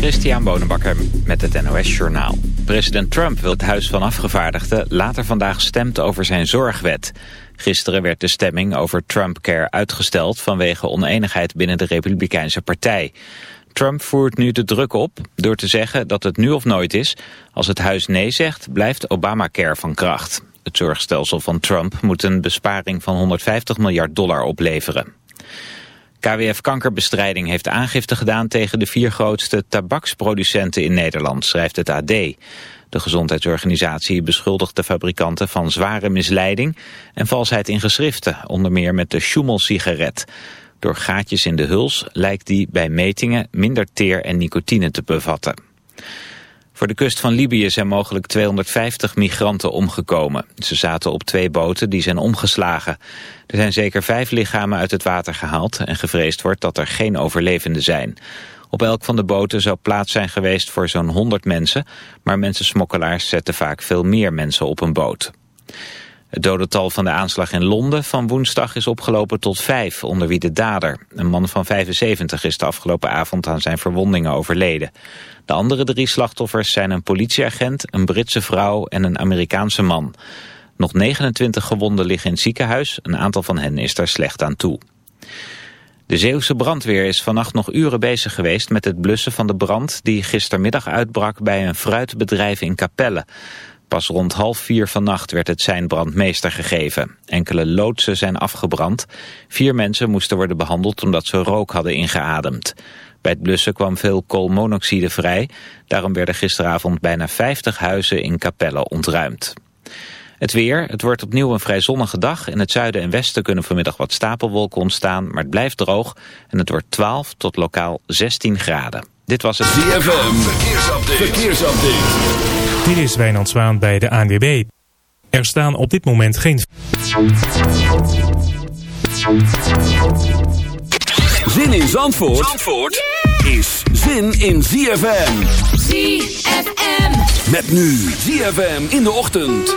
Christian Bonenbakker met het NOS Journaal. President Trump wil het Huis van Afgevaardigden later vandaag stemt over zijn zorgwet. Gisteren werd de stemming over Trumpcare uitgesteld vanwege oneenigheid binnen de Republikeinse Partij. Trump voert nu de druk op door te zeggen dat het nu of nooit is. Als het huis nee zegt, blijft Obamacare van kracht. Het zorgstelsel van Trump moet een besparing van 150 miljard dollar opleveren. KWF Kankerbestrijding heeft aangifte gedaan tegen de vier grootste tabaksproducenten in Nederland, schrijft het AD. De gezondheidsorganisatie beschuldigt de fabrikanten van zware misleiding en valsheid in geschriften, onder meer met de Schumel-sigaret. Door gaatjes in de huls lijkt die bij metingen minder teer en nicotine te bevatten. Voor de kust van Libië zijn mogelijk 250 migranten omgekomen. Ze zaten op twee boten die zijn omgeslagen. Er zijn zeker vijf lichamen uit het water gehaald... en gevreesd wordt dat er geen overlevenden zijn. Op elk van de boten zou plaats zijn geweest voor zo'n 100 mensen... maar mensensmokkelaars zetten vaak veel meer mensen op een boot. Het dodental van de aanslag in Londen van woensdag is opgelopen tot vijf, onder wie de dader. Een man van 75 is de afgelopen avond aan zijn verwondingen overleden. De andere drie slachtoffers zijn een politieagent, een Britse vrouw en een Amerikaanse man. Nog 29 gewonden liggen in het ziekenhuis, een aantal van hen is daar slecht aan toe. De Zeeuwse brandweer is vannacht nog uren bezig geweest met het blussen van de brand die gistermiddag uitbrak bij een fruitbedrijf in Capelle. Pas rond half vier vannacht werd het zijn brandmeester gegeven. Enkele loodsen zijn afgebrand. Vier mensen moesten worden behandeld omdat ze rook hadden ingeademd. Bij het blussen kwam veel koolmonoxide vrij. Daarom werden gisteravond bijna 50 huizen in Capelle ontruimd. Het weer, het wordt opnieuw een vrij zonnige dag. In het zuiden en westen kunnen vanmiddag wat stapelwolken ontstaan, maar het blijft droog. En het wordt 12 tot lokaal 16 graden. Dit was het verkeersupdate. verkeersupdate. Dit is Wijnand Zwaan bij de ANWB. Er staan op dit moment geen... Zin in Zandvoort, Zandvoort is zin in ZFM. ZFM. Met nu ZFM in de ochtend.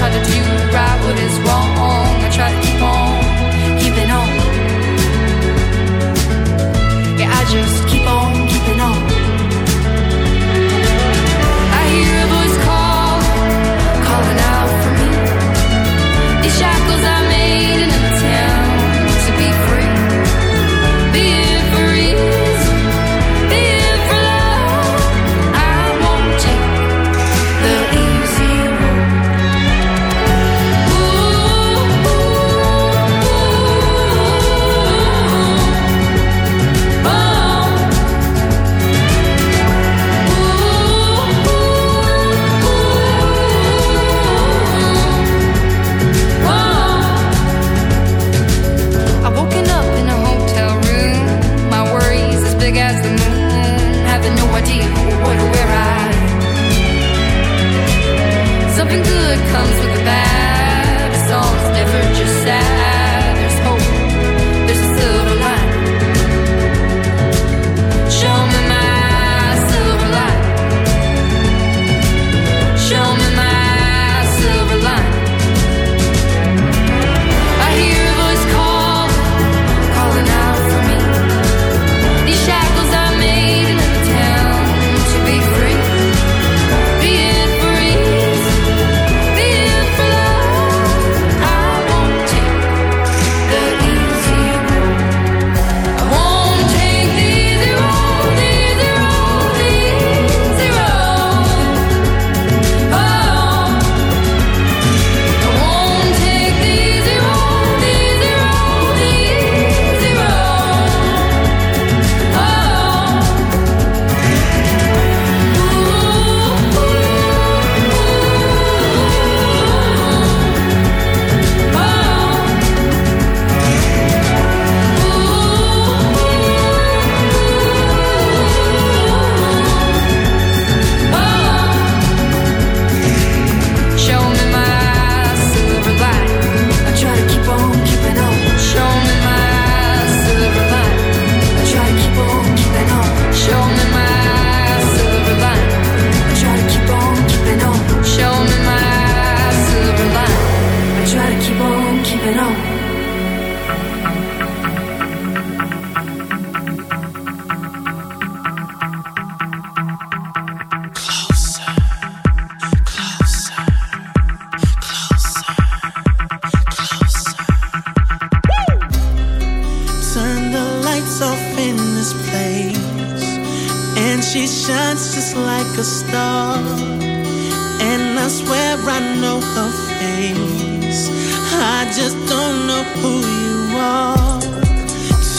Try to do right what is wrong. I try to keep on keeping on. Yeah, I just keep on keeping on. I hear a voice call, calling out for me. These shackles I made in an attempt to be free. Be it comes with the bad.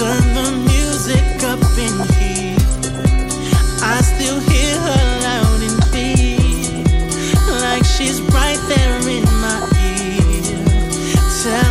Turn the music up in here. I still hear her loud and clear. Like she's right there in my ear. Telling